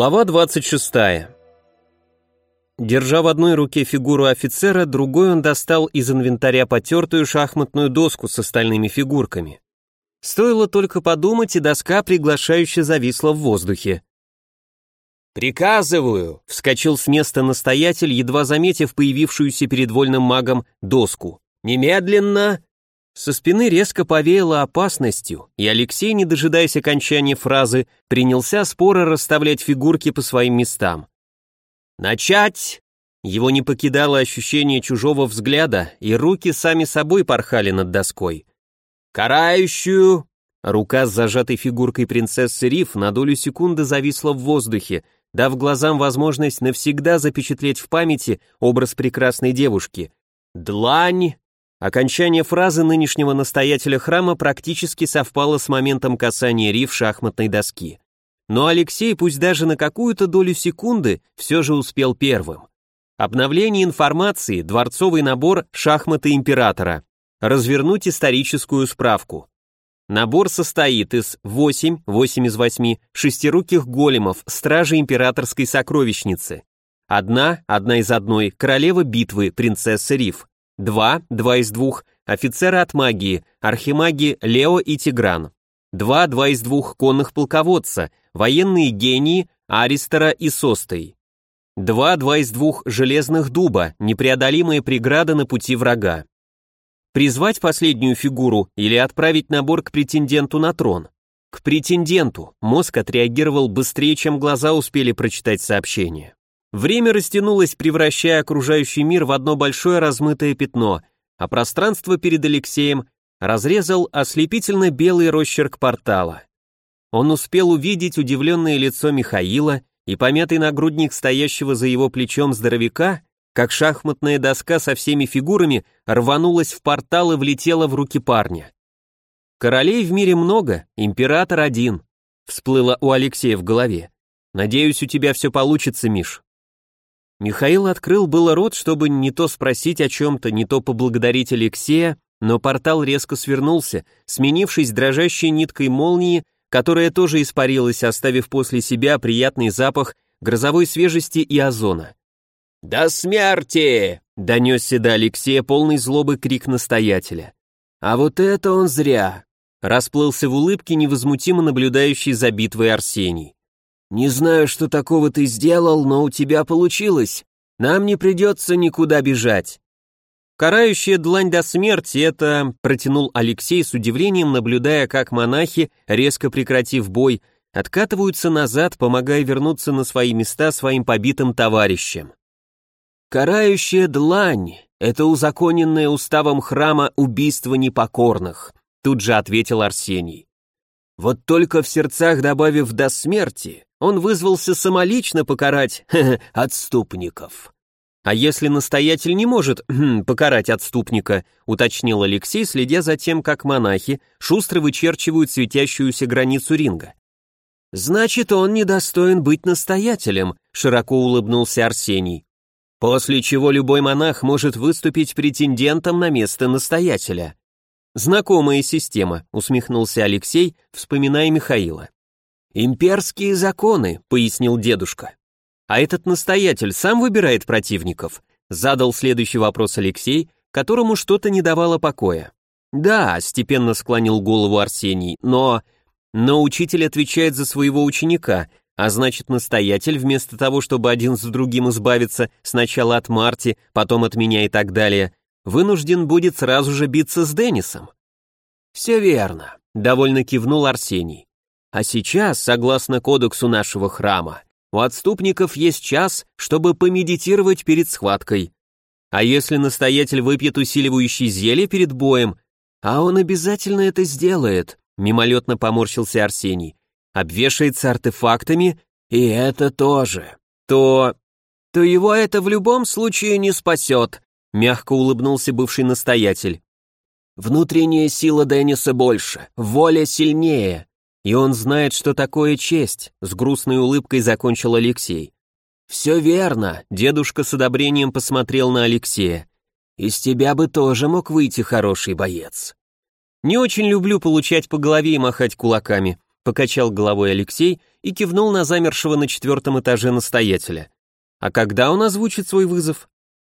Глава 26. Держа в одной руке фигуру офицера, другой он достал из инвентаря потертую шахматную доску с остальными фигурками. Стоило только подумать, и доска приглашающе зависла в воздухе. «Приказываю!» — вскочил с места настоятель, едва заметив появившуюся перед вольным магом доску. «Немедленно!» Со спины резко повеяло опасностью, и Алексей, не дожидаясь окончания фразы, принялся споро расставлять фигурки по своим местам. «Начать!» Его не покидало ощущение чужого взгляда, и руки сами собой порхали над доской. «Карающую!» Рука с зажатой фигуркой принцессы Риф на долю секунды зависла в воздухе, дав глазам возможность навсегда запечатлеть в памяти образ прекрасной девушки. «Длань!» Окончание фразы нынешнего настоятеля храма практически совпало с моментом касания Риф шахматной доски. Но Алексей, пусть даже на какую-то долю секунды, все же успел первым. Обновление информации, дворцовый набор «Шахматы императора». Развернуть историческую справку. Набор состоит из 8, 8 из 8, шестируких големов, стражи императорской сокровищницы. Одна, одна из одной, королева битвы, принцесса Риф. Два, два из двух, офицеры от магии, архимаги Лео и Тигран. Два, два из двух конных полководца, военные гении Аристера и Состой. Два, два из двух железных дуба, непреодолимая преграда на пути врага. Призвать последнюю фигуру или отправить набор к претенденту на трон. К претенденту мозг отреагировал быстрее, чем глаза успели прочитать сообщение. Время растянулось, превращая окружающий мир в одно большое размытое пятно, а пространство перед Алексеем разрезал ослепительно белый росчерк портала. Он успел увидеть удивленное лицо Михаила и помятый нагрудник стоящего за его плечом здоровяка, как шахматная доска со всеми фигурами рванулась в портал и влетела в руки парня. «Королей в мире много, император один», всплыло у Алексея в голове. «Надеюсь, у тебя все получится, Миш». Михаил открыл было рот, чтобы не то спросить о чем-то, не то поблагодарить Алексея, но портал резко свернулся, сменившись дрожащей ниткой молнии, которая тоже испарилась, оставив после себя приятный запах грозовой свежести и озона. «До смерти!» — донесся до Алексея полный злобы крик настоятеля. «А вот это он зря!» — расплылся в улыбке невозмутимо наблюдающий за битвой Арсений. «Не знаю, что такого ты сделал, но у тебя получилось. Нам не придется никуда бежать». «Карающая длань до смерти — это...» — протянул Алексей с удивлением, наблюдая, как монахи, резко прекратив бой, откатываются назад, помогая вернуться на свои места своим побитым товарищам. «Карающая длань — это узаконенное уставом храма убийство непокорных», — тут же ответил Арсений. «Вот только в сердцах добавив «до смерти», он вызвался самолично покарать отступников. А если настоятель не может покарать отступника, уточнил Алексей, следя за тем, как монахи шустро вычерчивают светящуюся границу ринга. Значит, он недостоин быть настоятелем, широко улыбнулся Арсений. После чего любой монах может выступить претендентом на место настоятеля. Знакомая система, усмехнулся Алексей, вспоминая Михаила. «Имперские законы», — пояснил дедушка. «А этот настоятель сам выбирает противников?» — задал следующий вопрос Алексей, которому что-то не давало покоя. «Да», — степенно склонил голову Арсений, «но...» «Но учитель отвечает за своего ученика, а значит, настоятель, вместо того, чтобы один за другим избавиться сначала от Марти, потом от меня и так далее, вынужден будет сразу же биться с Деннисом». «Все верно», — довольно кивнул Арсений. А сейчас, согласно кодексу нашего храма, у отступников есть час, чтобы помедитировать перед схваткой. А если настоятель выпьет усиливающий зелье перед боем, а он обязательно это сделает, мимолетно поморщился Арсений, обвешается артефактами, и это тоже, то... то его это в любом случае не спасет, мягко улыбнулся бывший настоятель. Внутренняя сила Денниса больше, воля сильнее, и он знает, что такое честь, с грустной улыбкой закончил Алексей. Все верно, дедушка с одобрением посмотрел на Алексея. Из тебя бы тоже мог выйти хороший боец. Не очень люблю получать по голове и махать кулаками, покачал головой Алексей и кивнул на замершего на четвертом этаже настоятеля. А когда он озвучит свой вызов?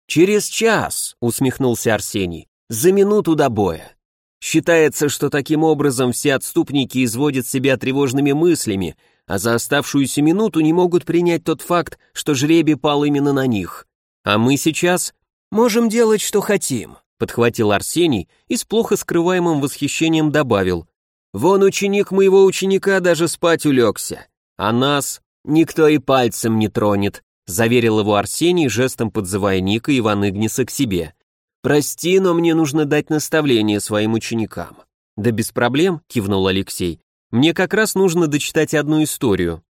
Через час, усмехнулся Арсений, за минуту до боя. Считается, что таким образом все отступники изводят себя тревожными мыслями, а за оставшуюся минуту не могут принять тот факт, что жребий пал именно на них. А мы сейчас можем делать, что хотим, подхватил Арсений и с плохо скрываемым восхищением добавил. Вон ученик моего ученика даже спать улегся, а нас никто и пальцем не тронет, заверил его Арсений, жестом подзывая Ника и Иван Игниса к себе. «Прости, но мне нужно дать наставление своим ученикам». «Да без проблем», — кивнул Алексей. «Мне как раз нужно дочитать одну историю».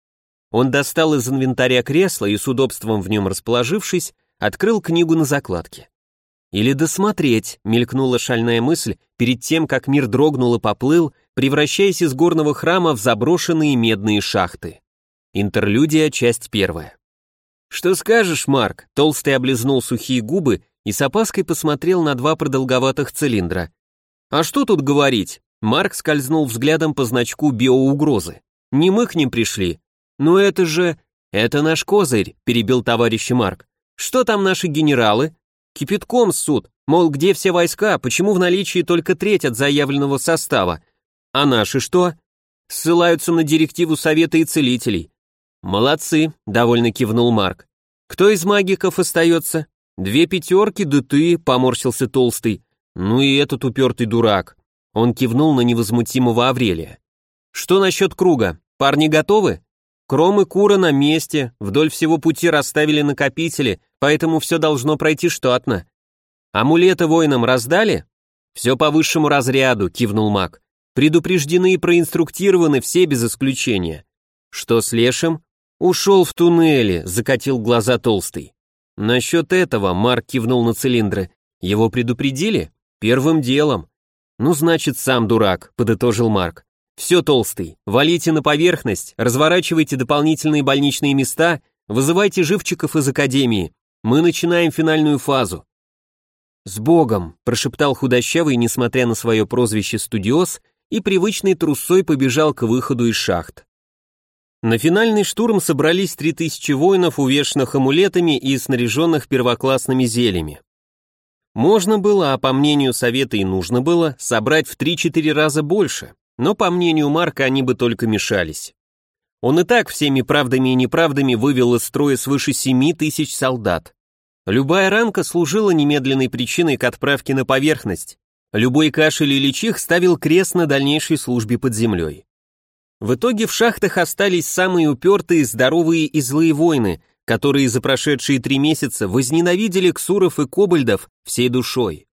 Он достал из инвентаря кресло и с удобством в нем расположившись, открыл книгу на закладке. «Или досмотреть», — мелькнула шальная мысль, перед тем, как мир дрогнул и поплыл, превращаясь из горного храма в заброшенные медные шахты. Интерлюдия, часть первая. «Что скажешь, Марк?» Толстый облизнул сухие губы и с опаской посмотрел на два продолговатых цилиндра. «А что тут говорить?» Марк скользнул взглядом по значку биоугрозы. «Не мы к ним пришли». «Но это же...» «Это наш козырь», — перебил товарищ Марк. «Что там наши генералы?» «Кипятком суд, мол, где все войска, почему в наличии только треть от заявленного состава? А наши что?» «Ссылаются на директиву Совета и Целителей». «Молодцы», — довольно кивнул Марк. «Кто из магиков остается?» «Две пятерки, да ты», — поморщился Толстый. «Ну и этот упертый дурак». Он кивнул на невозмутимого Аврелия. «Что насчет круга? Парни готовы?» Кромы Кура на месте, вдоль всего пути расставили накопители, поэтому все должно пройти штатно. Амулеты воинам раздали? Все по высшему разряду, кивнул маг. Предупреждены и проинструктированы все без исключения. Что с Лешем? Ушел в туннеле, закатил глаза толстый. Насчет этого Марк кивнул на цилиндры. Его предупредили? Первым делом. Ну, значит, сам дурак, подытожил Марк. Все, толстый, валите на поверхность, разворачивайте дополнительные больничные места, вызывайте живчиков из академии. Мы начинаем финальную фазу. С Богом, прошептал худощавый, несмотря на свое прозвище студиоз, и привычной трусой побежал к выходу из шахт. На финальный штурм собрались 3000 воинов, увешанных амулетами и снаряженных первоклассными зельями. Можно было, а по мнению совета и нужно было, собрать в 3-4 раза больше, но по мнению Марка они бы только мешались. Он и так всеми правдами и неправдами вывел из строя свыше 7 тысяч солдат. Любая ранка служила немедленной причиной к отправке на поверхность. Любой кашель или чих ставил крест на дальнейшей службе под землей. В итоге в шахтах остались самые упертые, здоровые и злые воины, которые за прошедшие три месяца возненавидели ксуров и кобальдов всей душой.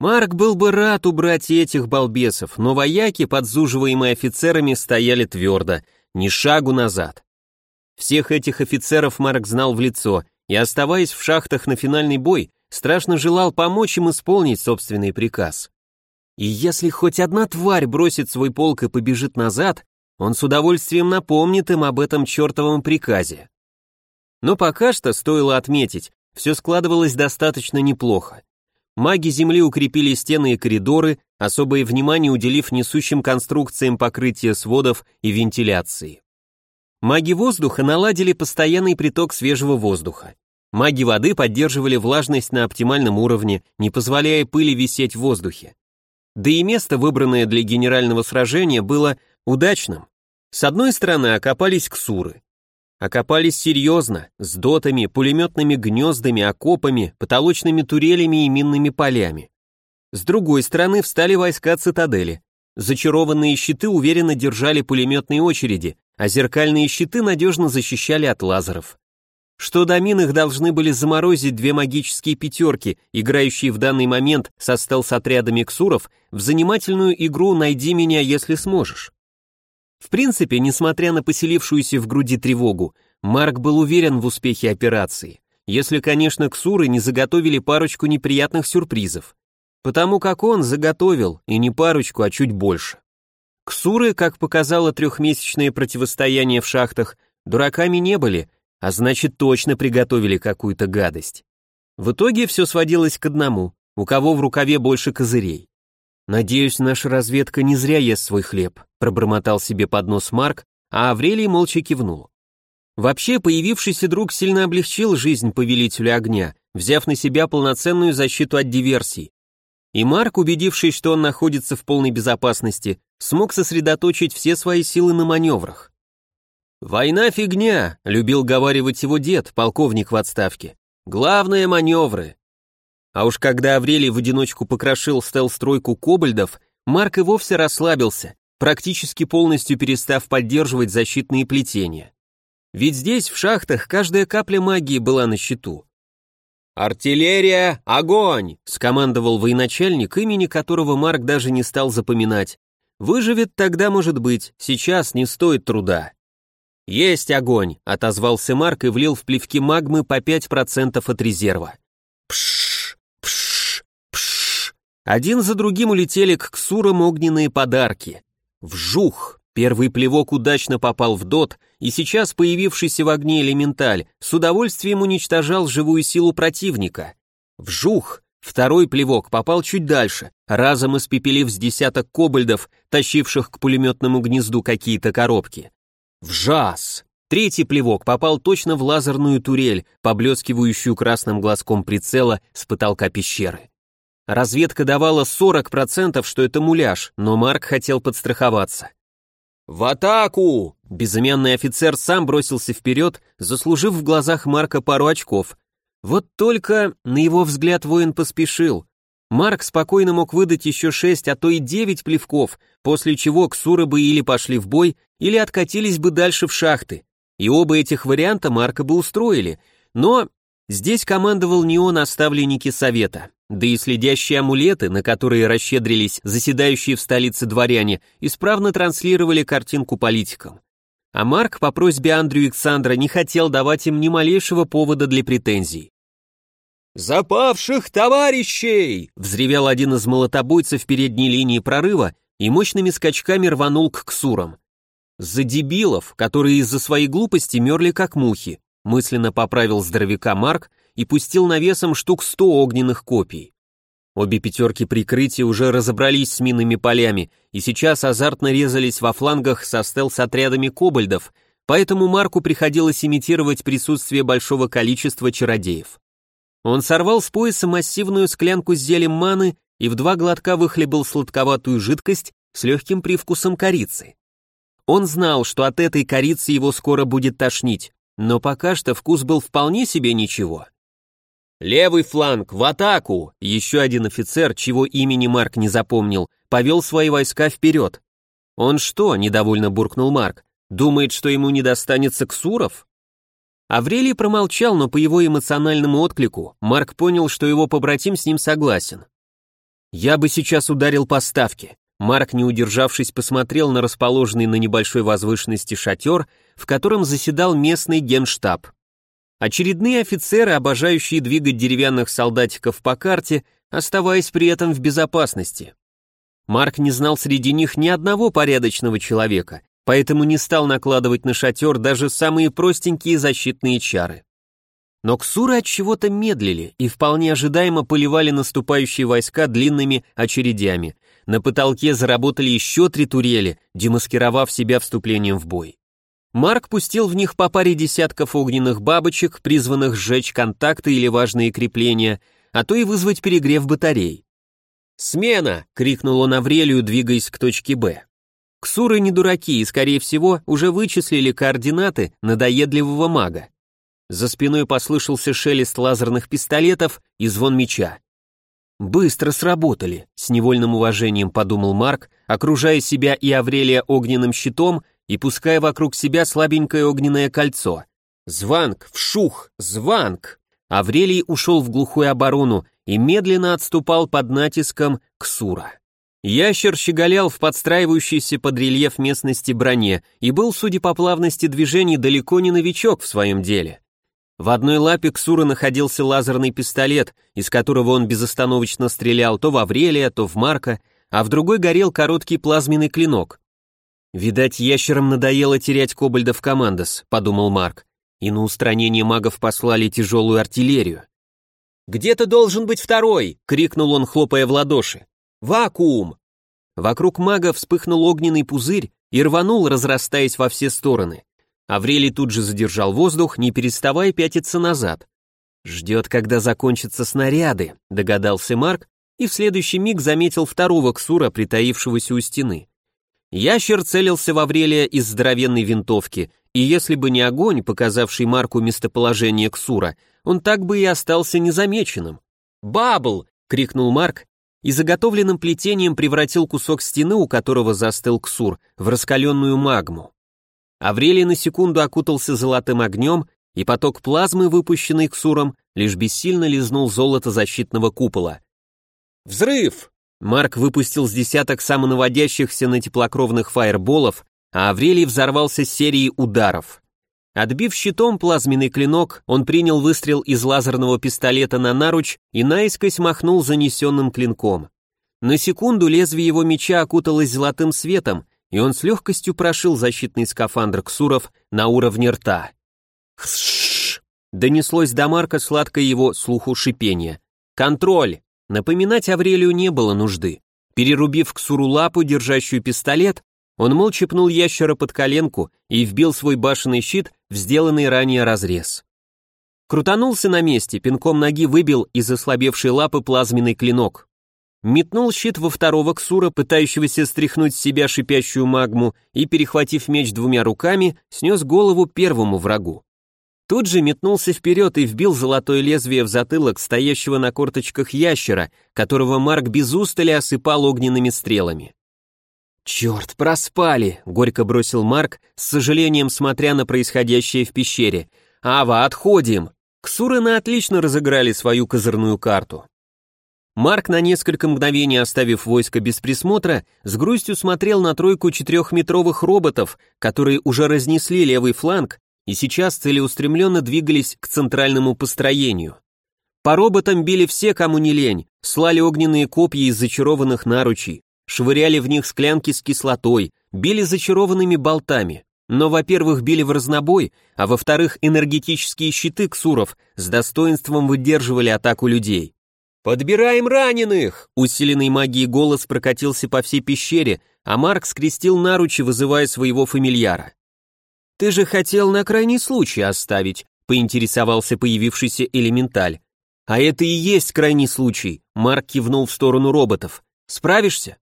Марк был бы рад убрать этих балбесов, но вояки, подзуживаемые офицерами, стояли твердо, ни шагу назад. Всех этих офицеров Марк знал в лицо, и, оставаясь в шахтах на финальный бой, страшно желал помочь им исполнить собственный приказ. И если хоть одна тварь бросит свой полк и побежит назад, он с удовольствием напомнит им об этом чертовом приказе. Но пока что, стоило отметить, все складывалось достаточно неплохо. Маги Земли укрепили стены и коридоры, особое внимание уделив несущим конструкциям покрытия сводов и вентиляции. Маги воздуха наладили постоянный приток свежего воздуха. Маги воды поддерживали влажность на оптимальном уровне, не позволяя пыли висеть в воздухе. Да и место, выбранное для генерального сражения, было удачным. С одной стороны окопались ксуры. Окопались серьезно, с дотами, пулеметными гнездами, окопами, потолочными турелями и минными полями. С другой стороны встали войска цитадели. Зачарованные щиты уверенно держали пулеметные очереди, а зеркальные щиты надежно защищали от лазеров что до мин их должны были заморозить две магические пятерки, играющие в данный момент со стелс-отрядами ксуров в занимательную игру «Найди меня, если сможешь». В принципе, несмотря на поселившуюся в груди тревогу, Марк был уверен в успехе операции, если, конечно, ксуры не заготовили парочку неприятных сюрпризов. Потому как он заготовил, и не парочку, а чуть больше. Ксуры, как показало трехмесячное противостояние в шахтах, дураками не были, а значит точно приготовили какую-то гадость. В итоге все сводилось к одному, у кого в рукаве больше козырей. «Надеюсь, наша разведка не зря ест свой хлеб», пробормотал себе под нос Марк, а Аврелий молча кивнул. Вообще, появившийся друг сильно облегчил жизнь повелителю огня, взяв на себя полноценную защиту от диверсий. И Марк, убедившись, что он находится в полной безопасности, смог сосредоточить все свои силы на маневрах. «Война фигня», — любил говаривать его дед, полковник в отставке. «Главное — маневры». А уж когда Аврелий в одиночку покрошил стелс-стройку кобальдов, Марк и вовсе расслабился, практически полностью перестав поддерживать защитные плетения. Ведь здесь, в шахтах, каждая капля магии была на счету. «Артиллерия, огонь!» — скомандовал военачальник, имени которого Марк даже не стал запоминать. «Выживет тогда, может быть, сейчас не стоит труда». «Есть огонь!» — отозвался Марк и влил в плевки магмы по 5% от резерва. Пш, пш, пш. Один за другим улетели к ксурам огненные подарки. Вжух! Первый плевок удачно попал в дот, и сейчас появившийся в огне элементаль с удовольствием уничтожал живую силу противника. Вжух! Второй плевок попал чуть дальше, разом испепелив с десяток кобальдов, тащивших к пулеметному гнезду какие-то коробки. Вжас! Третий плевок попал точно в лазерную турель, поблескивающую красным глазком прицела с потолка пещеры. Разведка давала 40%, что это муляж, но Марк хотел подстраховаться. «В атаку!» Безымянный офицер сам бросился вперед, заслужив в глазах Марка пару очков. Вот только, на его взгляд, воин поспешил. Марк спокойно мог выдать еще шесть, а то и девять плевков, после чего ксуры бы или пошли в бой, или откатились бы дальше в шахты. И оба этих варианта Марка бы устроили, но здесь командовал не он, а ставленники совета. Да и следящие амулеты, на которые расщедрились заседающие в столице дворяне, исправно транслировали картинку политикам. А Марк по просьбе Андрю Александра не хотел давать им ни малейшего повода для претензий. «Запавших товарищей!» — взревел один из молотобойцев передней линии прорыва и мощными скачками рванул к ксурам. «За дебилов, которые из-за своей глупости мерли как мухи», мысленно поправил здоровяка Марк и пустил навесом штук сто огненных копий. Обе пятерки прикрытия уже разобрались с минными полями и сейчас азартно резались во флангах со стелс-отрядами кобальдов, поэтому Марку приходилось имитировать присутствие большого количества чародеев. Он сорвал с пояса массивную склянку с зелем маны и в два глотка выхлебал сладковатую жидкость с легким привкусом корицы. Он знал, что от этой корицы его скоро будет тошнить, но пока что вкус был вполне себе ничего. «Левый фланг, в атаку!» Еще один офицер, чего имени Марк не запомнил, повел свои войска вперед. «Он что?» — недовольно буркнул Марк. «Думает, что ему не достанется ксуров?» Аврелий промолчал, но по его эмоциональному отклику Марк понял, что его побратим с ним согласен. «Я бы сейчас ударил по ставке». Марк, не удержавшись, посмотрел на расположенный на небольшой возвышенности шатер, в котором заседал местный генштаб. Очередные офицеры, обожающие двигать деревянных солдатиков по карте, оставаясь при этом в безопасности. Марк не знал среди них ни одного порядочного человека, поэтому не стал накладывать на шатер даже самые простенькие защитные чары. Но ксуры от чего-то медлили и вполне ожидаемо поливали наступающие войска длинными очередями. На потолке заработали еще три турели, демаскировав себя вступлением в бой. Марк пустил в них по паре десятков огненных бабочек, призванных сжечь контакты или важные крепления, а то и вызвать перегрев батарей. «Смена!» — крикнул он Аврелию, двигаясь к точке «Б». Ксуры не дураки и, скорее всего, уже вычислили координаты надоедливого мага. За спиной послышался шелест лазерных пистолетов и звон меча. «Быстро сработали», — с невольным уважением подумал Марк, окружая себя и Аврелия огненным щитом и пуская вокруг себя слабенькое огненное кольцо. Званг, вшух, званг! Аврелий ушел в глухую оборону и медленно отступал под натиском Ксура. Ящер щеголял в подстраивающейся под рельеф местности броне и был, судя по плавности движений, далеко не новичок в своем деле. В одной лапе Ксура находился лазерный пистолет, из которого он безостановочно стрелял то в Аврелия, то в Марка, а в другой горел короткий плазменный клинок. «Видать, ящерам надоело терять кобальдов командос», — подумал Марк, и на устранение магов послали тяжелую артиллерию. «Где-то должен быть второй!» — крикнул он, хлопая в ладоши. Вакуум! Вокруг мага вспыхнул огненный пузырь и рванул, разрастаясь во все стороны. Аврелий тут же задержал воздух, не переставая пятиться назад. «Ждет, когда закончатся снаряды», — догадался Марк, и в следующий миг заметил второго ксура, притаившегося у стены. Ящер целился в Аврелия из здоровенной винтовки, и если бы не огонь, показавший Марку местоположение ксура, он так бы и остался незамеченным. «Бабл!» — крикнул Марк, и заготовленным плетением превратил кусок стены, у которого застыл ксур, в раскаленную магму. Аврелий на секунду окутался золотым огнем, и поток плазмы, выпущенный Ксуром, лишь бессильно лизнул золото защитного купола. «Взрыв!» Марк выпустил с десяток самонаводящихся на теплокровных фаерболов, а Аврелий взорвался серией ударов. Отбив щитом плазменный клинок, он принял выстрел из лазерного пистолета на наруч и наискось махнул занесенным клинком. На секунду лезвие его меча окуталось золотым светом, и он с легкостью прошил защитный скафандр Ксуров на уровне рта. «Хш!» — донеслось до Марка сладкое его слуху шипение. «Контроль!» Напоминать Аврелию не было нужды. Перерубив Ксуру лапу, держащую пистолет, он молча пнул ящера под коленку и вбил свой башенный щит в сделанный ранее разрез. Крутанулся на месте, пинком ноги выбил из ослабевшей лапы плазменный клинок. Метнул щит во второго ксура, пытающегося стряхнуть с себя шипящую магму, и, перехватив меч двумя руками, снес голову первому врагу. Тут же метнулся вперед и вбил золотое лезвие в затылок стоящего на корточках ящера, которого Марк без устали осыпал огненными стрелами. «Черт, проспали!» — горько бросил Марк, с сожалением смотря на происходящее в пещере. «Ава, отходим!» Ксуры отлично разыграли свою козырную карту. Марк, на несколько мгновений оставив войско без присмотра, с грустью смотрел на тройку четырехметровых роботов, которые уже разнесли левый фланг и сейчас целеустремленно двигались к центральному построению. По роботам били все, кому не лень, слали огненные копья из зачарованных наручей, швыряли в них склянки с кислотой, били зачарованными болтами. Но, во-первых, били в разнобой, а во-вторых, энергетические щиты ксуров с достоинством выдерживали атаку людей. «Подбираем раненых!» Усиленный магией голос прокатился по всей пещере, а Марк скрестил наручи, вызывая своего фамильяра. «Ты же хотел на крайний случай оставить», поинтересовался появившийся элементаль. «А это и есть крайний случай», Марк кивнул в сторону роботов. «Справишься?»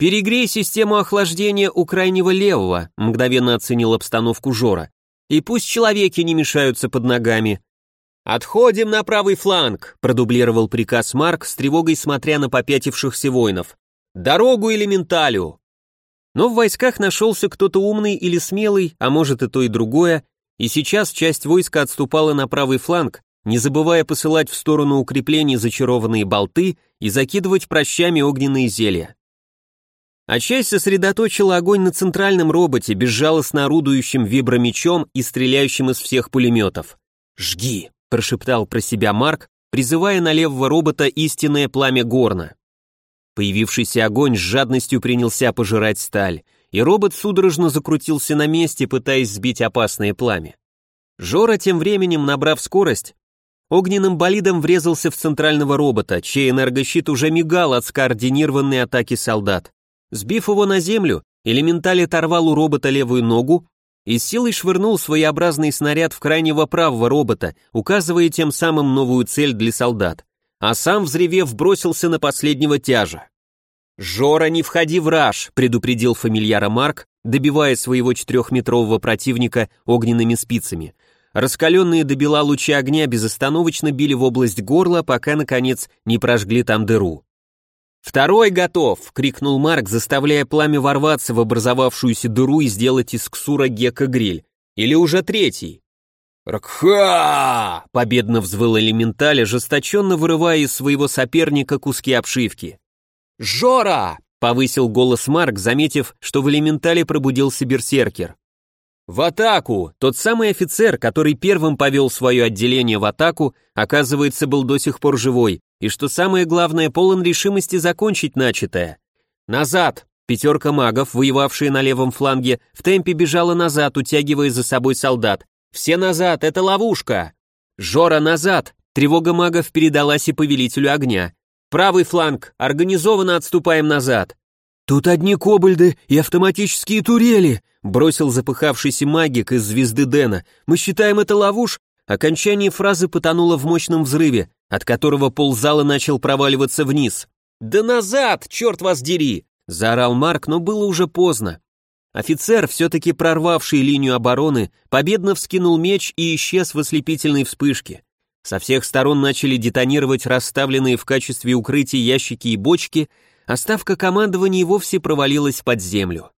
«Перегрей систему охлаждения у крайнего левого», мгновенно оценил обстановку Жора. «И пусть человеки не мешаются под ногами. «Отходим на правый фланг», — продублировал приказ Марк с тревогой смотря на попятившихся воинов. «Дорогу элементалю!» Но в войсках нашелся кто-то умный или смелый, а может и то и другое, и сейчас часть войска отступала на правый фланг, не забывая посылать в сторону укреплений зачарованные болты и закидывать прощами огненные зелья. А часть сосредоточила огонь на центральном роботе, безжалостно орудующем вибромечом и стреляющим из всех пулеметов. «Жги!» прошептал про себя Марк, призывая на левого робота истинное пламя горна. Появившийся огонь с жадностью принялся пожирать сталь, и робот судорожно закрутился на месте, пытаясь сбить опасное пламя. Жора, тем временем, набрав скорость, огненным болидом врезался в центрального робота, чей энергощит уже мигал от скоординированной атаки солдат. Сбив его на землю, элементаль оторвал у робота левую ногу и силой швырнул своеобразный снаряд в крайнего правого робота, указывая тем самым новую цель для солдат, а сам, взревев, бросился на последнего тяжа. «Жора, не входи в раж», — предупредил фамильяра Марк, добивая своего четырехметрового противника огненными спицами. Раскаленные до бела лучи огня безостановочно били в область горла, пока, наконец, не прожгли там дыру. «Второй готов!» — крикнул Марк, заставляя пламя ворваться в образовавшуюся дыру и сделать из ксура гека гриль. «Или уже третий?» «Ракха!» — победно взвыл элементаль, ожесточенно вырывая из своего соперника куски обшивки. «Жора!» — повысил голос Марк, заметив, что в элементале пробудился берсеркер. «В атаку!» Тот самый офицер, который первым повел свое отделение в атаку, оказывается, был до сих пор живой, и что самое главное, полон решимости закончить начатое. Назад! Пятерка магов, воевавшие на левом фланге, в темпе бежала назад, утягивая за собой солдат. «Все назад, это ловушка!» «Жора, назад!» Тревога магов передалась и повелителю огня. Правый фланг, организованно отступаем назад. Тут одни кобальды и автоматические турели, бросил запыхавшийся магик из звезды Дэна. Мы считаем это ловуш. Окончание фразы потонуло в мощном взрыве, от которого ползала начал проваливаться вниз. «Да назад, черт вас дери!» — заорал Марк, но было уже поздно. Офицер, все-таки прорвавший линию обороны, победно вскинул меч и исчез в ослепительной вспышке. Со всех сторон начали детонировать расставленные в качестве укрытия ящики и бочки, а ставка командования вовсе провалилась под землю.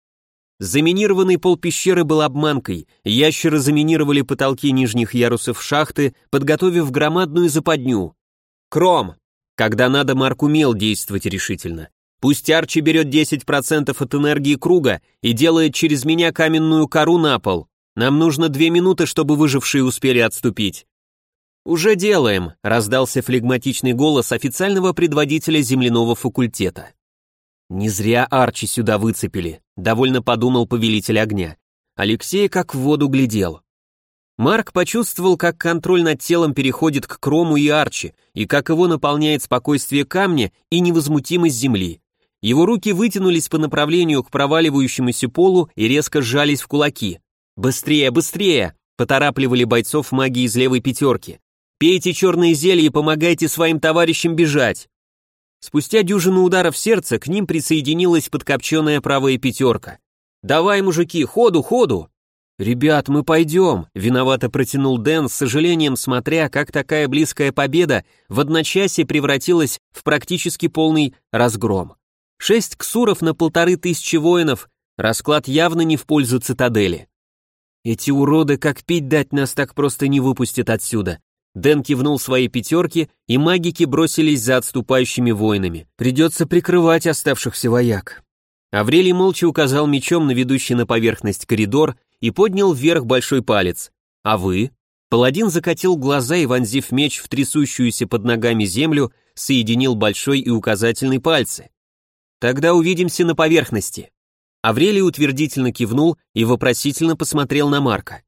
Заминированный пол пещеры был обманкой, ящеры заминировали потолки нижних ярусов шахты, подготовив громадную западню. Кром! Когда надо, Марк умел действовать решительно. Пусть Арчи берет 10% от энергии круга и делает через меня каменную кору на пол. Нам нужно две минуты, чтобы выжившие успели отступить. «Уже делаем», — раздался флегматичный голос официального предводителя земляного факультета. «Не зря Арчи сюда выцепили», — довольно подумал повелитель огня. Алексей как в воду глядел. Марк почувствовал, как контроль над телом переходит к Крому и Арчи, и как его наполняет спокойствие камня и невозмутимость земли. Его руки вытянулись по направлению к проваливающемуся полу и резко сжались в кулаки. «Быстрее, быстрее!» — поторапливали бойцов маги из левой пятерки. «Пейте черные зелья и помогайте своим товарищам бежать!» Спустя дюжину ударов сердца к ним присоединилась подкопченная правая пятерка. «Давай, мужики, ходу, ходу!» «Ребят, мы пойдем», — виновато протянул Дэн, с сожалением смотря, как такая близкая победа в одночасье превратилась в практически полный разгром. Шесть ксуров на полторы тысячи воинов, расклад явно не в пользу цитадели. Эти уроды как пить дать нас так просто не выпустят отсюда. Дэн кивнул своей пятерке, и магики бросились за отступающими воинами. Придется прикрывать оставшихся вояк. Аврелий молча указал мечом на ведущий на поверхность коридор и поднял вверх большой палец. «А вы?» Паладин закатил глаза и, вонзив меч в трясущуюся под ногами землю, соединил большой и указательный пальцы. Тогда увидимся на поверхности. Аврелий утвердительно кивнул и вопросительно посмотрел на Марка.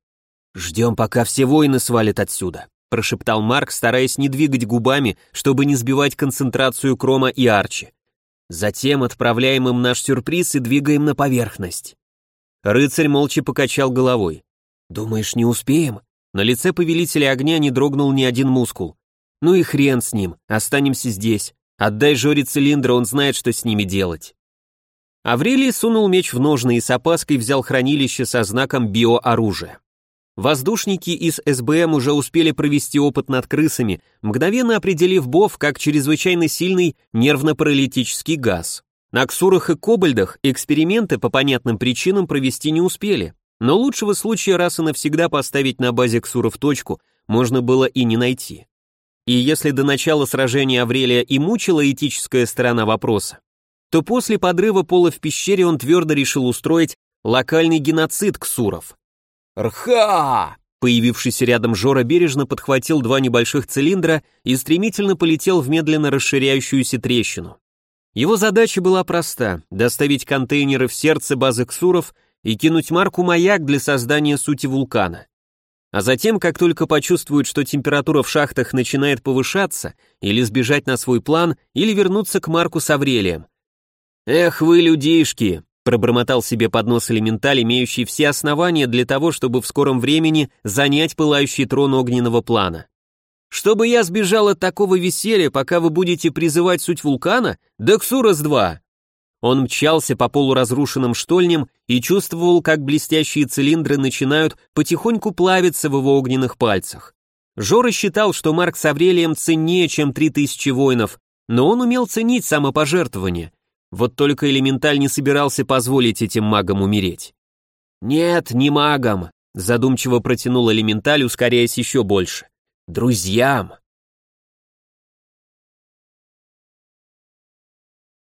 Ждем, пока все воины свалят отсюда, прошептал Марк, стараясь не двигать губами, чтобы не сбивать концентрацию Крома и Арчи. Затем отправляем им наш сюрприз и двигаем на поверхность. Рыцарь молча покачал головой. Думаешь, не успеем? На лице повелителя огня не дрогнул ни один мускул. Ну и хрен с ним, останемся здесь. Отдай Жоре цилиндра, он знает, что с ними делать. Аврелий сунул меч в ножны и с опаской взял хранилище со знаком биооружия. Воздушники из СБМ уже успели провести опыт над крысами, мгновенно определив БОВ как чрезвычайно сильный нервно-паралитический газ. На ксурах и кобальдах эксперименты по понятным причинам провести не успели, но лучшего случая раз и навсегда поставить на базе ксуров точку можно было и не найти. И если до начала сражения Аврелия и мучила этическая сторона вопроса, то после подрыва пола в пещере он твердо решил устроить локальный геноцид ксуров. «Рха!» Появившийся рядом Жора бережно подхватил два небольших цилиндра и стремительно полетел в медленно расширяющуюся трещину. Его задача была проста — доставить контейнеры в сердце базы ксуров и кинуть марку «Маяк» для создания сути вулкана. А затем, как только почувствуют, что температура в шахтах начинает повышаться, или сбежать на свой план, или вернуться к Марку с Аврелием. «Эх вы, людишки!» — пробормотал себе под нос элементаль, имеющий все основания для того, чтобы в скором времени занять пылающий трон огненного плана. «Чтобы я сбежал от такого веселья, пока вы будете призывать суть вулкана? Да Ксурас-2!» Он мчался по полуразрушенным штольням и чувствовал, как блестящие цилиндры начинают потихоньку плавиться в его огненных пальцах. Жора считал, что Марк с Аврелием ценнее, чем три тысячи воинов, но он умел ценить самопожертвование. Вот только элементаль не собирался позволить этим магам умереть. «Нет, не магам», — задумчиво протянул элементаль, ускоряясь еще больше. «Друзьям».